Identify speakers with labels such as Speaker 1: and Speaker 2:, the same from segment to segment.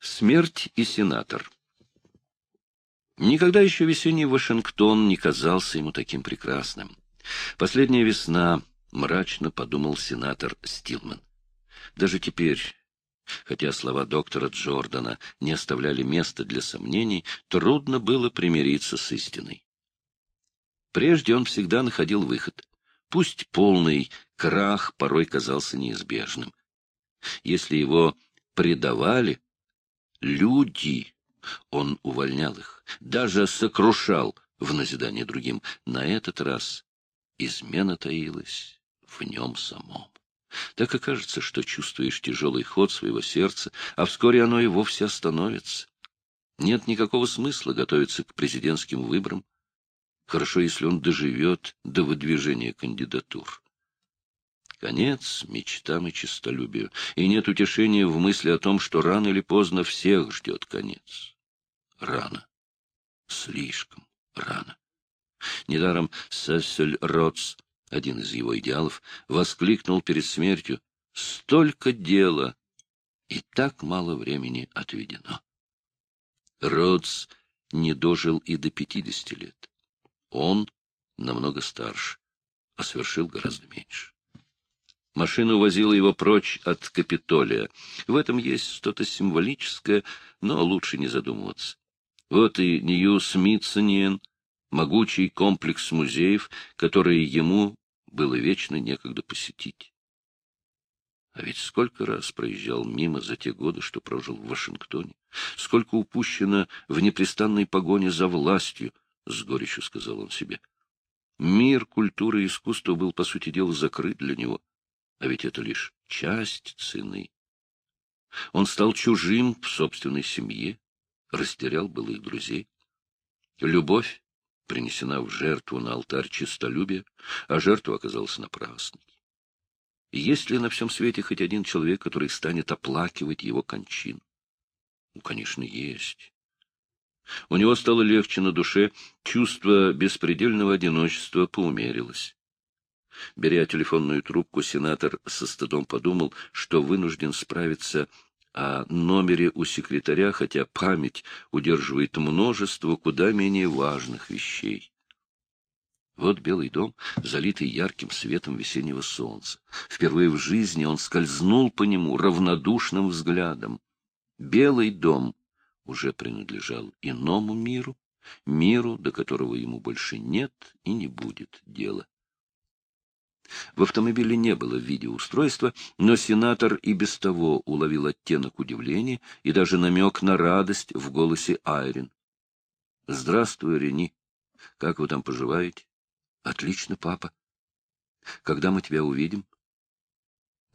Speaker 1: Смерть и сенатор. Никогда еще весенний Вашингтон не казался ему таким прекрасным. Последняя весна, мрачно подумал сенатор Стилман. Даже теперь, хотя слова доктора Джордана не оставляли места для сомнений, трудно было примириться с истиной. Прежде он всегда находил выход. Пусть полный крах порой казался неизбежным. Если его предавали, Люди! Он увольнял их, даже сокрушал в назидание другим. На этот раз измена таилась в нем самом. Так и кажется, что чувствуешь тяжелый ход своего сердца, а вскоре оно и вовсе остановится. Нет никакого смысла готовиться к президентским выборам. Хорошо, если он доживет до выдвижения кандидатур. Конец мечтам и честолюбию, и нет утешения в мысли о том, что рано или поздно всех ждет конец. Рано. Слишком рано. Недаром Сессель Ротс, один из его идеалов, воскликнул перед смертью «Столько дела, и так мало времени отведено». Ротс не дожил и до пятидесяти лет. Он намного старше, а совершил гораздо меньше. Машина увозила его прочь от Капитолия. В этом есть что-то символическое, но лучше не задумываться. Вот и Нью-Смитсониен, могучий комплекс музеев, которые ему было вечно некогда посетить. А ведь сколько раз проезжал мимо за те годы, что прожил в Вашингтоне, сколько упущено в непрестанной погоне за властью, — с горечью сказал он себе. Мир культуры и искусства был, по сути дела, закрыт для него. А ведь это лишь часть цены. Он стал чужим в собственной семье, растерял былых друзей. Любовь принесена в жертву на алтарь честолюбия, а жертва оказалась напрасной. Есть ли на всем свете хоть один человек, который станет оплакивать его кончину? Ну, конечно, есть. У него стало легче на душе, чувство беспредельного одиночества поумерилось. Беря телефонную трубку, сенатор со стыдом подумал, что вынужден справиться о номере у секретаря, хотя память удерживает множество куда менее важных вещей. Вот Белый дом, залитый ярким светом весеннего солнца. Впервые в жизни он скользнул по нему равнодушным взглядом. Белый дом уже принадлежал иному миру, миру, до которого ему больше нет и не будет дела. В автомобиле не было видеоустройства, но сенатор и без того уловил оттенок удивления и даже намек на радость в голосе Айрин. — Здравствуй, Рени. Как вы там поживаете? — Отлично, папа. — Когда мы тебя увидим?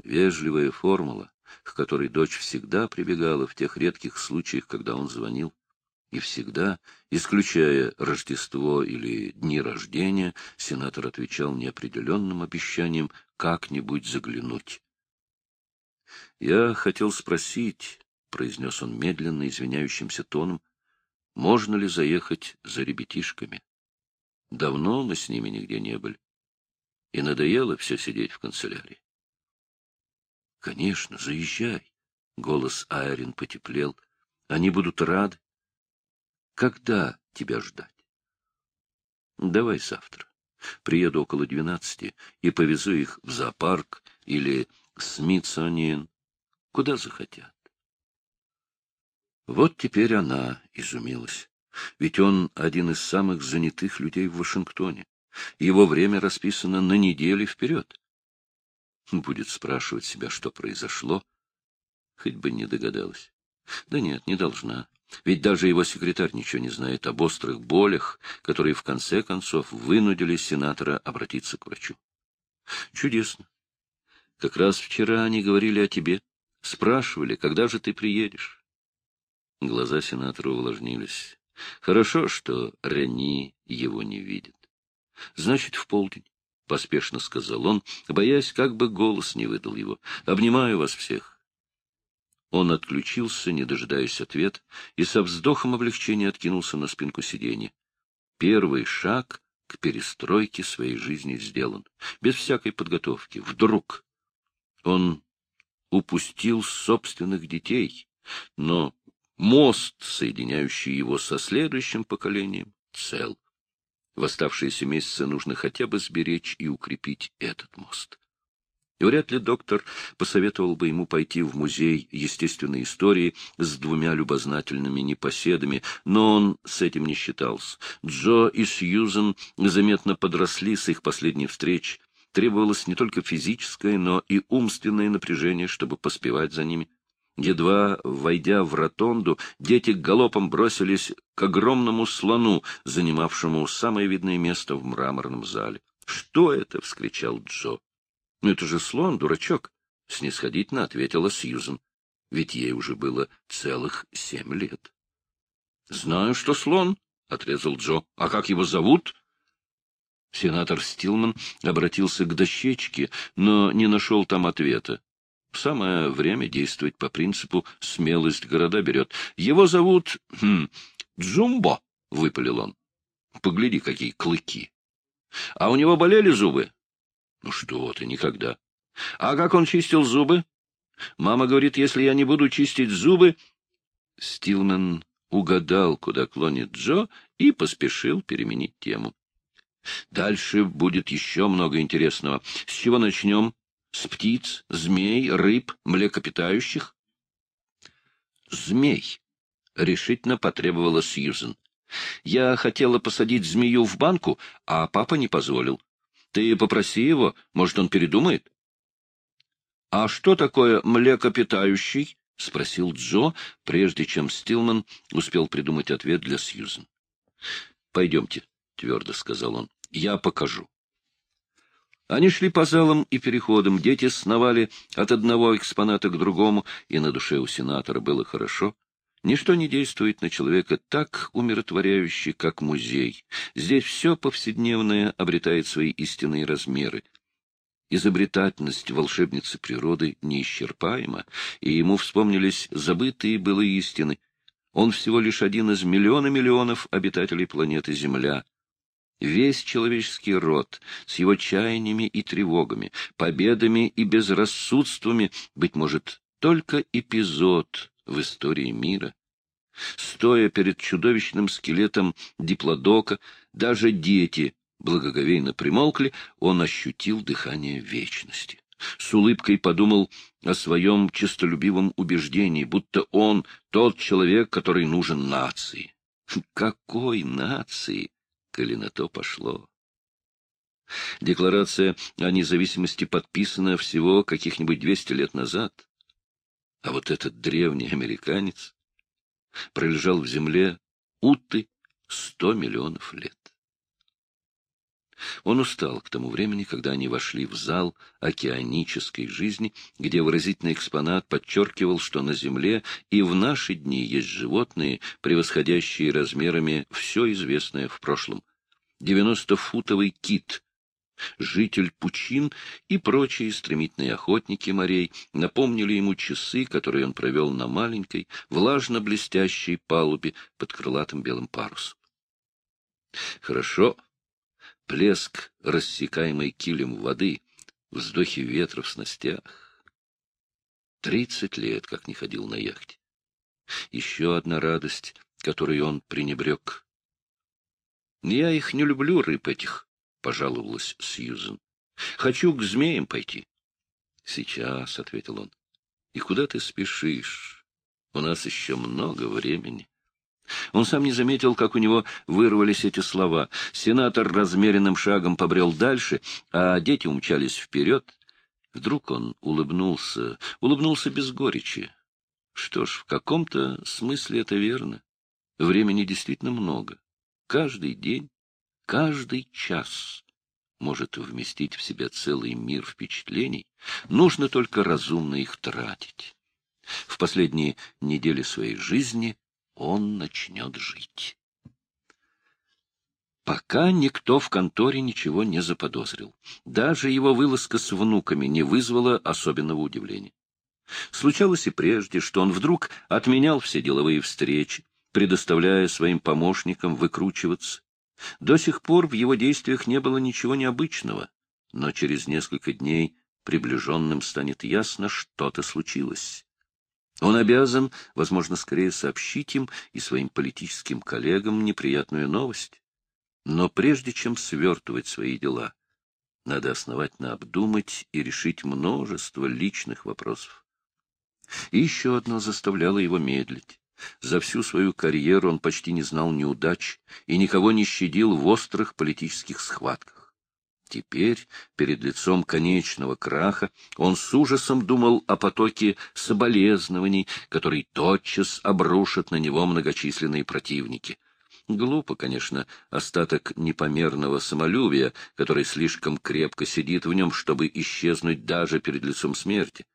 Speaker 1: Вежливая формула, к которой дочь всегда прибегала в тех редких случаях, когда он звонил. И всегда, исключая Рождество или дни рождения, сенатор отвечал неопределенным обещанием как-нибудь заглянуть. — Я хотел спросить, — произнес он медленно, извиняющимся тоном, — можно ли заехать за ребятишками? Давно мы с ними нигде не были, и надоело все сидеть в канцелярии. — Конечно, заезжай, — голос Айрин потеплел, — они будут рады. Когда тебя ждать? Давай завтра. Приеду около двенадцати и повезу их в зоопарк или Смитсониен, куда захотят. Вот теперь она изумилась. Ведь он один из самых занятых людей в Вашингтоне. Его время расписано на недели вперед. Будет спрашивать себя, что произошло, хоть бы не догадалась. Да нет, не должна. Ведь даже его секретарь ничего не знает об острых болях, которые в конце концов вынудили сенатора обратиться к врачу. Чудесно. Как раз вчера они говорили о тебе. Спрашивали, когда же ты приедешь. Глаза сенатора увлажнились. Хорошо, что Рени его не видит. Значит, в полдень, — поспешно сказал он, боясь, как бы голос не выдал его. Обнимаю вас всех. Он отключился, не дожидаясь ответа, и со вздохом облегчения откинулся на спинку сиденья. Первый шаг к перестройке своей жизни сделан, без всякой подготовки, вдруг. Он упустил собственных детей, но Мост, соединяющий его со следующим поколением, цел. В оставшиеся месяцы нужно хотя бы сберечь и укрепить этот мост. И вряд ли доктор посоветовал бы ему пойти в музей естественной истории с двумя любознательными непоседами, но он с этим не считался. Джо и Сьюзен заметно подросли с их последней встречи. Требовалось не только физическое, но и умственное напряжение, чтобы поспевать за ними. Едва войдя в ротонду, дети галопом бросились к огромному слону, занимавшему самое видное место в мраморном зале. — Что это? — вскричал Джо. — это же слон, дурачок, — снисходительно ответила Сьюзен. Ведь ей уже было целых семь лет. — Знаю, что слон, — отрезал Джо. — А как его зовут? Сенатор Стилман обратился к дощечке, но не нашел там ответа. Самое время действовать по принципу «смелость города берет». Его зовут хм, выпалил он. Погляди, какие клыки. А у него болели зубы? Ну что ты, никогда. А как он чистил зубы? Мама говорит, если я не буду чистить зубы... Стилман угадал, куда клонит Джо, и поспешил переменить тему. Дальше будет еще много интересного. С чего начнем? С птиц, змей, рыб, млекопитающих? Змей, — решительно потребовала Сьюзен. Я хотела посадить змею в банку, а папа не позволил. Ты попроси его, может, он передумает? — А что такое млекопитающий? — спросил Джо, прежде чем Стилман успел придумать ответ для Сьюзен. — Пойдемте, — твердо сказал он, — я покажу. Они шли по залам и переходам, дети сновали от одного экспоната к другому, и на душе у сенатора было хорошо. Ничто не действует на человека так умиротворяюще, как музей. Здесь все повседневное обретает свои истинные размеры. Изобретательность волшебницы природы неисчерпаема, и ему вспомнились забытые былые истины. Он всего лишь один из миллиона миллионов обитателей планеты Земля — Весь человеческий род с его чаяниями и тревогами, победами и безрассудствами, быть может, только эпизод в истории мира. Стоя перед чудовищным скелетом диплодока, даже дети благоговейно примолкли, он ощутил дыхание вечности. С улыбкой подумал о своем честолюбивом убеждении, будто он тот человек, который нужен нации. Какой нации? коли на то пошло. Декларация о независимости подписана всего каких-нибудь двести лет назад. А вот этот древний американец пролежал в земле уты сто миллионов лет. Он устал к тому времени, когда они вошли в зал океанической жизни, где выразительный экспонат подчеркивал, что на Земле и в наши дни есть животные, превосходящие размерами все известное в прошлом. Девяностофутовый кит, житель пучин и прочие стремительные охотники морей напомнили ему часы, которые он провел на маленькой, влажно-блестящей палубе под крылатым белым парусом. Хорошо, плеск рассекаемой килем воды, вздохи ветра в снастях. Тридцать лет, как не ходил на яхте. Еще одна радость, которой он пренебрег. Я их не люблю, рыб этих, — пожаловалась Сьюзен. Хочу к змеям пойти. Сейчас, — ответил он. И куда ты спешишь? У нас еще много времени. Он сам не заметил, как у него вырвались эти слова. Сенатор размеренным шагом побрел дальше, а дети умчались вперед. Вдруг он улыбнулся, улыбнулся без горечи. Что ж, в каком-то смысле это верно. Времени действительно много. Каждый день, каждый час может вместить в себя целый мир впечатлений, нужно только разумно их тратить. В последние недели своей жизни он начнет жить. Пока никто в конторе ничего не заподозрил. Даже его вылазка с внуками не вызвала особенного удивления. Случалось и прежде, что он вдруг отменял все деловые встречи, предоставляя своим помощникам выкручиваться. До сих пор в его действиях не было ничего необычного, но через несколько дней приближенным станет ясно, что-то случилось. Он обязан, возможно, скорее сообщить им и своим политическим коллегам неприятную новость. Но прежде чем свертывать свои дела, надо основательно обдумать и решить множество личных вопросов. И еще одно заставляло его медлить. За всю свою карьеру он почти не знал неудач и никого не щадил в острых политических схватках. Теперь, перед лицом конечного краха, он с ужасом думал о потоке соболезнований, который тотчас обрушат на него многочисленные противники. Глупо, конечно, остаток непомерного самолюбия, который слишком крепко сидит в нем, чтобы исчезнуть даже перед лицом смерти.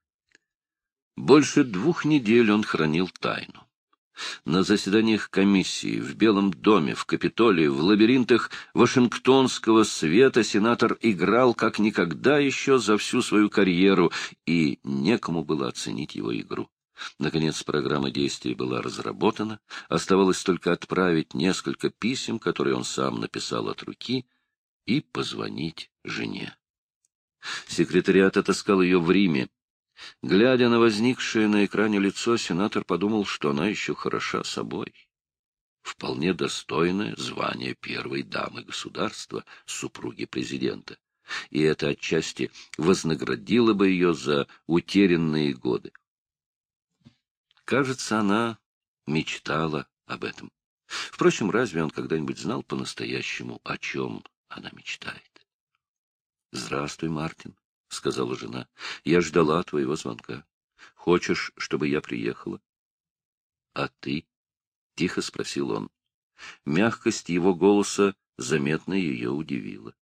Speaker 1: Больше двух недель он хранил тайну. На заседаниях комиссии, в Белом доме, в Капитолии, в лабиринтах Вашингтонского света сенатор играл как никогда еще за всю свою карьеру, и некому было оценить его игру. Наконец, программа действий была разработана, оставалось только отправить несколько писем, которые он сам написал от руки, и позвонить жене. Секретариат отыскал ее в Риме, Глядя на возникшее на экране лицо, сенатор подумал, что она еще хороша собой. Вполне достойное звание первой дамы государства, супруги президента. И это отчасти вознаградило бы ее за утерянные годы. Кажется, она мечтала об этом. Впрочем, разве он когда-нибудь знал по-настоящему, о чем она мечтает? — Здравствуй, Мартин. — сказала жена. — Я ждала твоего звонка. Хочешь, чтобы я приехала? — А ты? — тихо спросил он. Мягкость его голоса заметно ее удивила.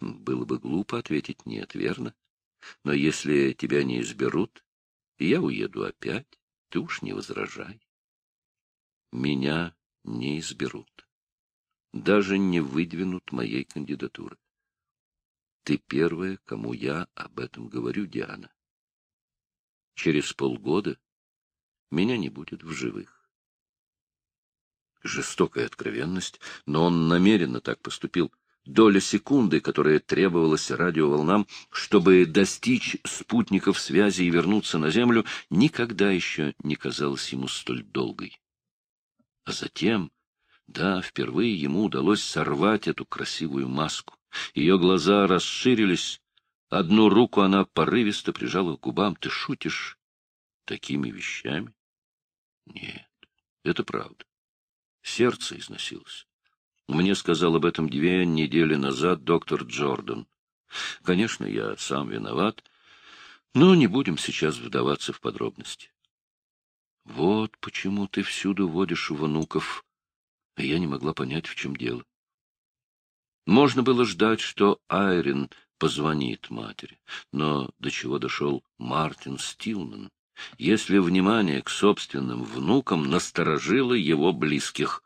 Speaker 1: Было бы глупо ответить «нет», верно? Но если тебя не изберут, я уеду опять, ты уж не возражай. Меня не изберут. Даже не выдвинут моей кандидатуры. Ты первая, кому я об этом говорю, Диана. Через полгода меня не будет в живых. Жестокая откровенность, но он намеренно так поступил. Доля секунды, которая требовалась радиоволнам, чтобы достичь спутников связи и вернуться на Землю, никогда еще не казалась ему столь долгой. А затем, да, впервые ему удалось сорвать эту красивую маску. Ее глаза расширились. Одну руку она порывисто прижала к губам. — Ты шутишь такими вещами? — Нет, это правда. Сердце износилось. Мне сказал об этом две недели назад доктор Джордан. Конечно, я сам виноват, но не будем сейчас вдаваться в подробности. Вот почему ты всюду водишь внуков. Я не могла понять, в чем дело. Можно было ждать, что Айрин позвонит матери, но до чего дошел Мартин Стилман, если внимание к собственным внукам насторожило его близких.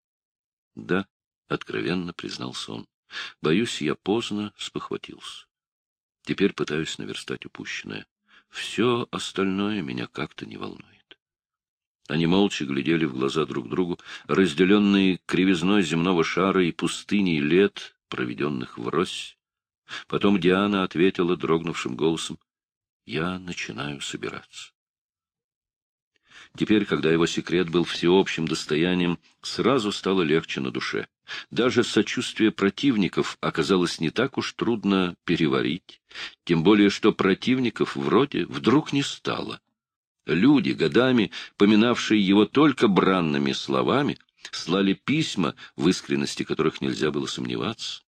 Speaker 1: — Да, — откровенно признался он, — боюсь, я поздно спохватился. Теперь пытаюсь наверстать упущенное. Все остальное меня как-то не волнует. Они молча глядели в глаза друг другу, разделенные кривизной земного шара и пустыней лет, проведенных врозь. Потом Диана ответила дрогнувшим голосом, — Я начинаю собираться. Теперь, когда его секрет был всеобщим достоянием, сразу стало легче на душе. Даже сочувствие противников оказалось не так уж трудно переварить, тем более что противников вроде вдруг не стало. Люди, годами поминавшие его только бранными словами, слали письма, в искренности которых нельзя было сомневаться.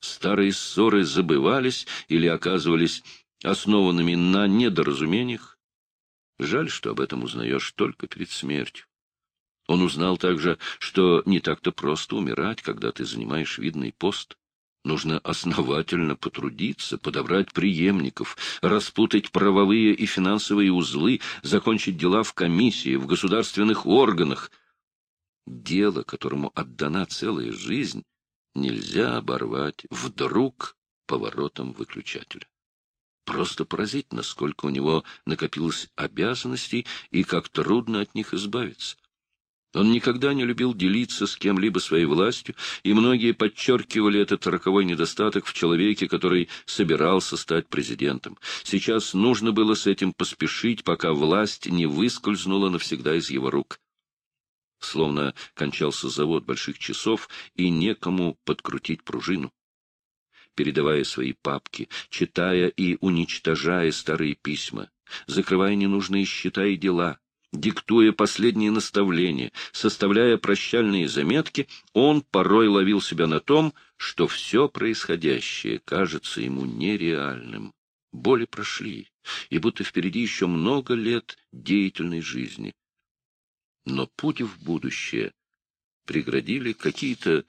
Speaker 1: Старые ссоры забывались или оказывались основанными на недоразумениях. Жаль, что об этом узнаешь только перед смертью. Он узнал также, что не так-то просто умирать, когда ты занимаешь видный пост. Нужно основательно потрудиться, подобрать преемников, распутать правовые и финансовые узлы, закончить дела в комиссии, в государственных органах. Дело, которому отдана целая жизнь, нельзя оборвать вдруг поворотом выключателя. Просто поразительно, сколько у него накопилось обязанностей и как трудно от них избавиться. Он никогда не любил делиться с кем-либо своей властью, и многие подчеркивали этот роковой недостаток в человеке, который собирался стать президентом. Сейчас нужно было с этим поспешить, пока власть не выскользнула навсегда из его рук. Словно кончался завод больших часов, и некому подкрутить пружину. Передавая свои папки, читая и уничтожая старые письма, закрывая ненужные счета и дела — Диктуя последние наставления, составляя прощальные заметки, он порой ловил себя на том, что все происходящее кажется ему нереальным. Боли прошли, и будто впереди еще много лет деятельной жизни. Но путь в будущее преградили какие-то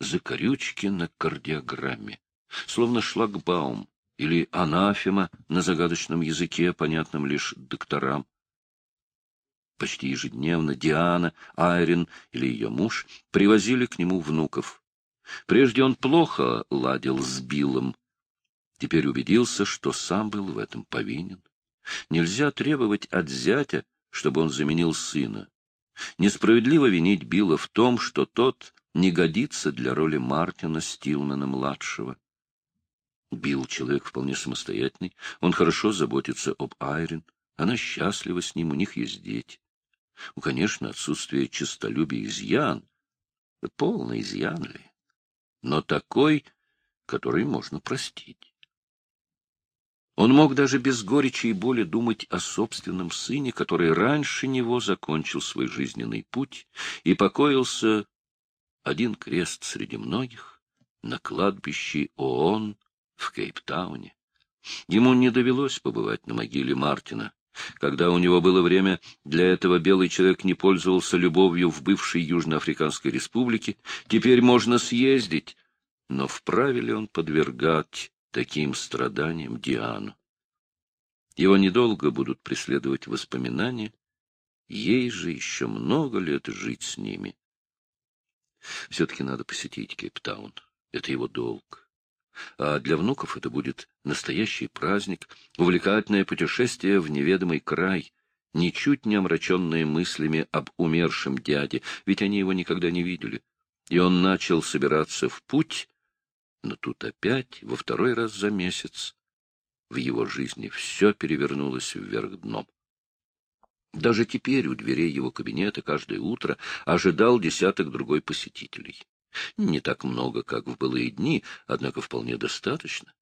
Speaker 1: закорючки на кардиограмме, словно шлагбаум или анафема на загадочном языке, понятном лишь докторам. Почти ежедневно Диана, Айрин или ее муж привозили к нему внуков. Прежде он плохо ладил с Биллом. Теперь убедился, что сам был в этом повинен. Нельзя требовать от зятя, чтобы он заменил сына. Несправедливо винить Билла в том, что тот не годится для роли Мартина Стилмана-младшего. Билл — человек вполне самостоятельный, он хорошо заботится об Айрин, она счастлива с ним, у них есть дети. Ну, конечно, отсутствие честолюбия изъян. Полный изъян ли? Но такой, который можно простить. Он мог даже без горечи и боли думать о собственном сыне, который раньше него закончил свой жизненный путь и покоился один крест среди многих на кладбище ООН в Кейптауне. Ему не довелось побывать на могиле Мартина, когда у него было время для этого, белый человек не пользовался любовью в бывшей Южноафриканской республике. Теперь можно съездить. Но вправе ли он подвергать таким страданиям Диану? Его недолго будут преследовать воспоминания. Ей же еще много лет жить с ними. Все-таки надо посетить Кейптаун. Это его долг а для внуков это будет настоящий праздник, увлекательное путешествие в неведомый край, ничуть не омраченные мыслями об умершем дяде, ведь они его никогда не видели. И он начал собираться в путь, но тут опять, во второй раз за месяц, в его жизни все перевернулось вверх дном. Даже теперь у дверей его кабинета каждое утро ожидал десяток другой посетителей. Не так много, как в былые дни, однако вполне достаточно.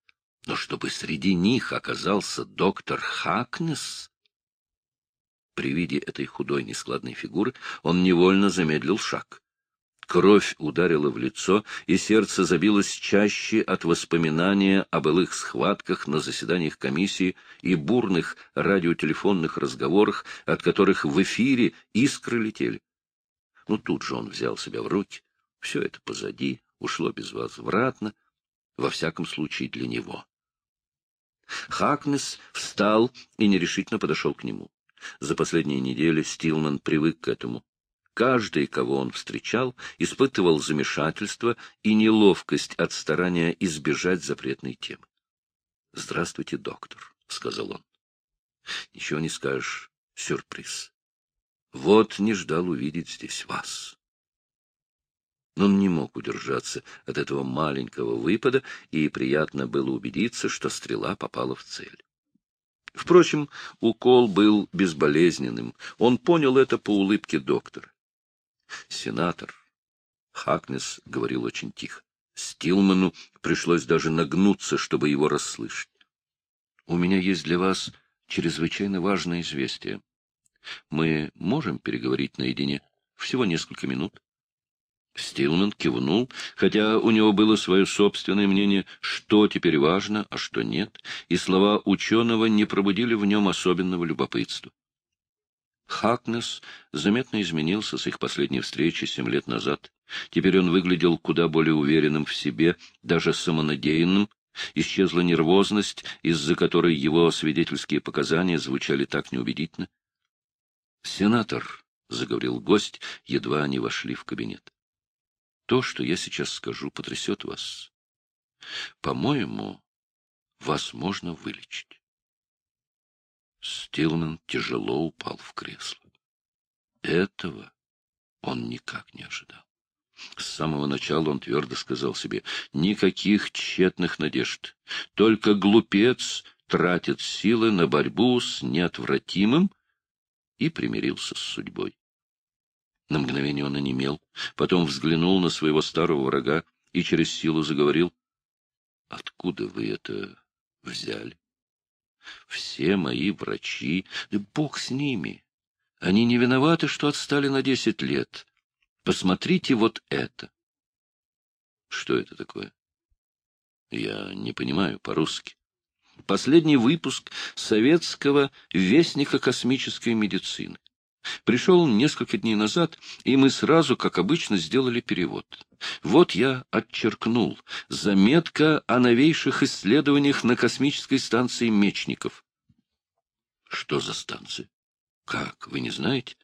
Speaker 1: Но чтобы среди них оказался доктор Хакнес... При виде этой худой нескладной фигуры он невольно замедлил шаг. Кровь ударила в лицо, и сердце забилось чаще от воспоминания о былых схватках на заседаниях комиссии и бурных радиотелефонных разговорах, от которых в эфире искры летели. Ну, тут же он взял себя в руки. Все это позади, ушло безвозвратно, во всяком случае для него. Хакнес встал и нерешительно подошел к нему. За последние недели Стилман привык к этому. Каждый, кого он встречал, испытывал замешательство и неловкость от старания избежать запретной темы. — Здравствуйте, доктор, — сказал он. — Ничего не скажешь. Сюрприз. Вот не ждал увидеть здесь вас. Но он не мог удержаться от этого маленького выпада, и приятно было убедиться, что стрела попала в цель. Впрочем, укол был безболезненным. Он понял это по улыбке доктора. Сенатор Хакнес говорил очень тихо. Стилману пришлось даже нагнуться, чтобы его расслышать. — У меня есть для вас чрезвычайно важное известие. Мы можем переговорить наедине? Всего несколько минут. Стилман кивнул, хотя у него было свое собственное мнение, что теперь важно, а что нет, и слова ученого не пробудили в нем особенного любопытства. Хакнес заметно изменился с их последней встречи семь лет назад. Теперь он выглядел куда более уверенным в себе, даже самонадеянным. Исчезла нервозность, из-за которой его свидетельские показания звучали так неубедительно. — Сенатор, — заговорил гость, едва они вошли в кабинет. То, что я сейчас скажу, потрясет вас. По-моему, вас можно вылечить. Стилман тяжело упал в кресло. Этого он никак не ожидал. С самого начала он твердо сказал себе, никаких тщетных надежд. Только глупец тратит силы на борьбу с неотвратимым и примирился с судьбой. На мгновение он онемел, потом взглянул на своего старого врага и через силу заговорил. — Откуда вы это взяли? Все мои врачи, да бог с ними. Они не виноваты, что отстали на десять лет. Посмотрите вот это. Что это такое? Я не понимаю по-русски. Последний выпуск советского вестника космической медицины. Пришел несколько дней назад, и мы сразу, как обычно, сделали перевод. Вот я отчеркнул. Заметка о новейших исследованиях на космической станции Мечников. Что за станция? Как, вы не знаете?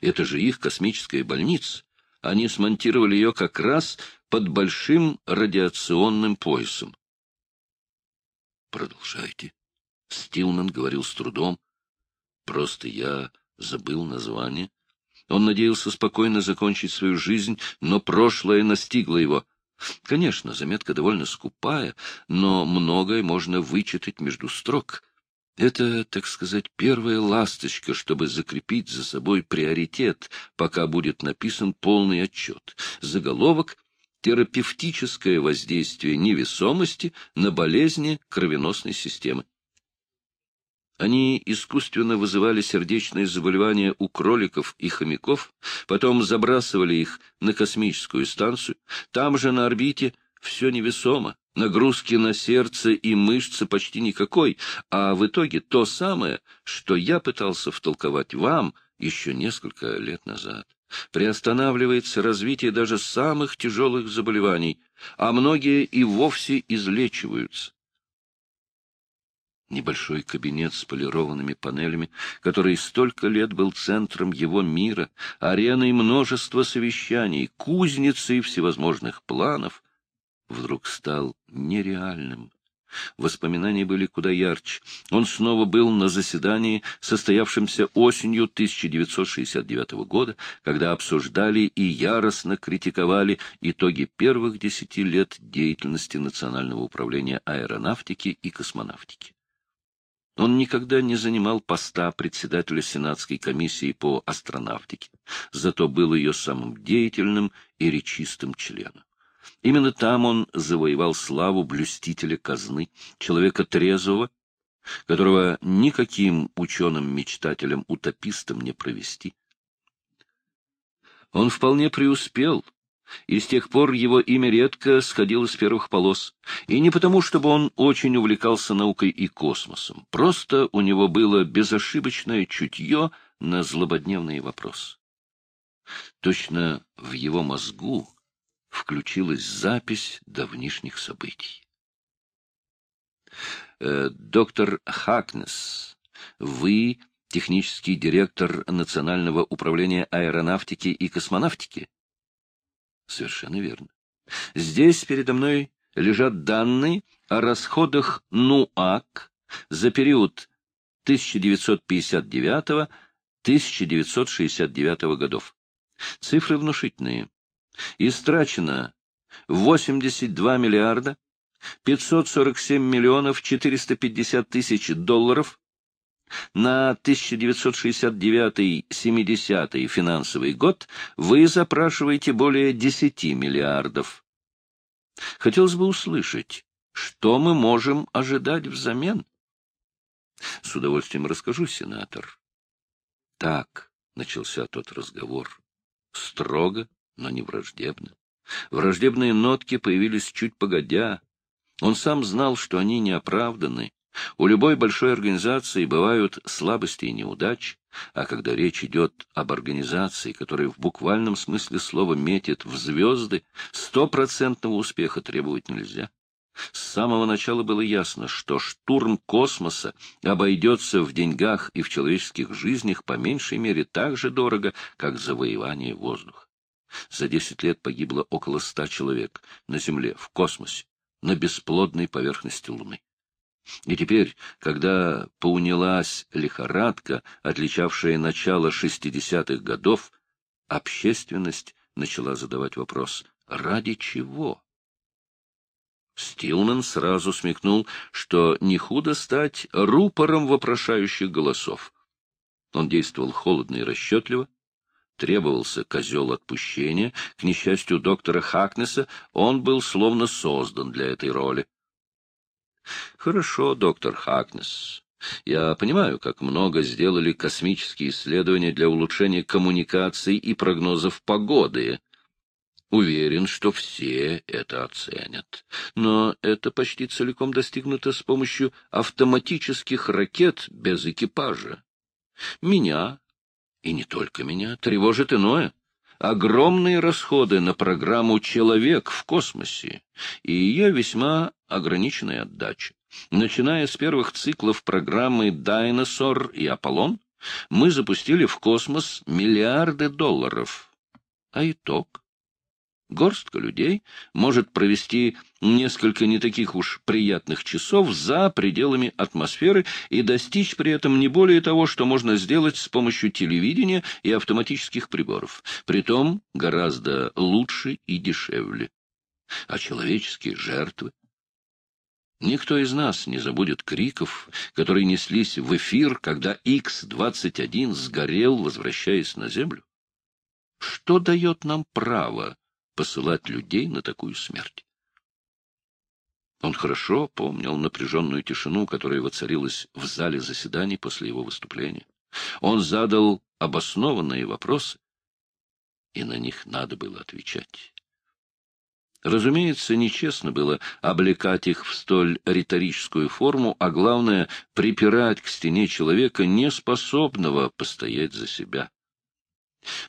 Speaker 1: Это же их космическая больница. Они смонтировали ее как раз под большим радиационным поясом. Продолжайте. Стилман говорил с трудом. Просто я забыл название. Он надеялся спокойно закончить свою жизнь, но прошлое настигло его. Конечно, заметка довольно скупая, но многое можно вычитать между строк. Это, так сказать, первая ласточка, чтобы закрепить за собой приоритет, пока будет написан полный отчет. Заголовок терапевтическое воздействие невесомости на болезни кровеносной системы. Они искусственно вызывали сердечные заболевания у кроликов и хомяков, потом забрасывали их на космическую станцию. Там же на орбите все невесомо, нагрузки на сердце и мышцы почти никакой, а в итоге то самое, что я пытался втолковать вам еще несколько лет назад. Приостанавливается развитие даже самых тяжелых заболеваний, а многие и вовсе излечиваются. Небольшой кабинет с полированными панелями, который столько лет был центром его мира, ареной множества совещаний, кузницей всевозможных планов — вдруг стал нереальным. Воспоминания были куда ярче. Он снова был на заседании, состоявшемся осенью 1969 года, когда обсуждали и яростно критиковали итоги первых десяти лет деятельности Национального управления аэронавтики и космонавтики. Он никогда не занимал поста председателя Сенатской комиссии по астронавтике, зато был ее самым деятельным и речистым членом. Именно там он завоевал славу блюстителя казны, человека трезвого, которого никаким ученым-мечтателем-утопистом не провести. Он вполне преуспел, и с тех пор его имя редко сходило с первых полос. И не потому, чтобы он очень увлекался наукой и космосом, просто у него было безошибочное чутье на злободневные вопросы. Точно в его мозгу включилась запись давнишних событий. Э, доктор Хакнес, вы технический директор Национального управления аэронавтики и космонавтики? Совершенно верно. Здесь передо мной лежат данные о расходах НУАК за период 1959-1969 годов. Цифры внушительные истрачено 82 миллиарда 547 миллионов 450 тысяч долларов на 1969-70 финансовый год вы запрашиваете более 10 миллиардов. Хотелось бы услышать, что мы можем ожидать взамен? С удовольствием расскажу, сенатор. Так начался тот разговор. Строго, но не враждебно. Враждебные нотки появились чуть погодя. Он сам знал, что они не оправданы. У любой большой организации бывают слабости и неудачи, а когда речь идет об организации, которая в буквальном смысле слова метит в звезды, стопроцентного успеха требовать нельзя. С самого начала было ясно, что штурм космоса обойдется в деньгах и в человеческих жизнях по меньшей мере так же дорого, как завоевание воздуха. За десять лет погибло около ста человек на Земле, в космосе, на бесплодной поверхности Луны. И теперь, когда поунялась лихорадка, отличавшая начало шестидесятых годов, общественность начала задавать вопрос, ради чего? Стилман сразу смекнул, что не худо стать рупором вопрошающих голосов. Он действовал холодно и расчетливо. Требовался козел отпущения. К несчастью доктора Хакнеса он был словно создан для этой роли. — Хорошо, доктор Хакнес. Я понимаю, как много сделали космические исследования для улучшения коммуникаций и прогнозов погоды. Уверен, что все это оценят. Но это почти целиком достигнуто с помощью автоматических ракет без экипажа. Меня, и не только меня, тревожит иное. Огромные расходы на программу «Человек в космосе» и ее весьма ограниченная отдача. Начиная с первых циклов программы «Дайносор» и «Аполлон», мы запустили в космос миллиарды долларов. А итог? Горстка людей может провести несколько не таких уж приятных часов за пределами атмосферы и достичь при этом не более того, что можно сделать с помощью телевидения и автоматических приборов, притом гораздо лучше и дешевле. А человеческие жертвы? Никто из нас не забудет криков, которые неслись в эфир, когда Х-21 сгорел, возвращаясь на Землю. Что дает нам право посылать людей на такую смерть. Он хорошо помнил напряженную тишину, которая воцарилась в зале заседаний после его выступления. Он задал обоснованные вопросы, и на них надо было отвечать. Разумеется, нечестно было облекать их в столь риторическую форму, а главное — припирать к стене человека, неспособного постоять за себя.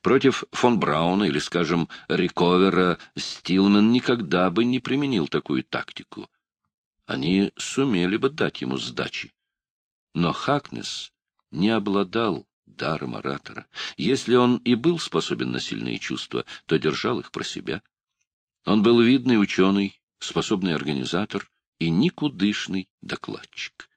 Speaker 1: Против фон Брауна или, скажем, Риковера Стилман никогда бы не применил такую тактику. Они сумели бы дать ему сдачи. Но Хакнес не обладал даром оратора. Если он и был способен на сильные чувства, то держал их про себя. Он был видный ученый, способный организатор и никудышный докладчик.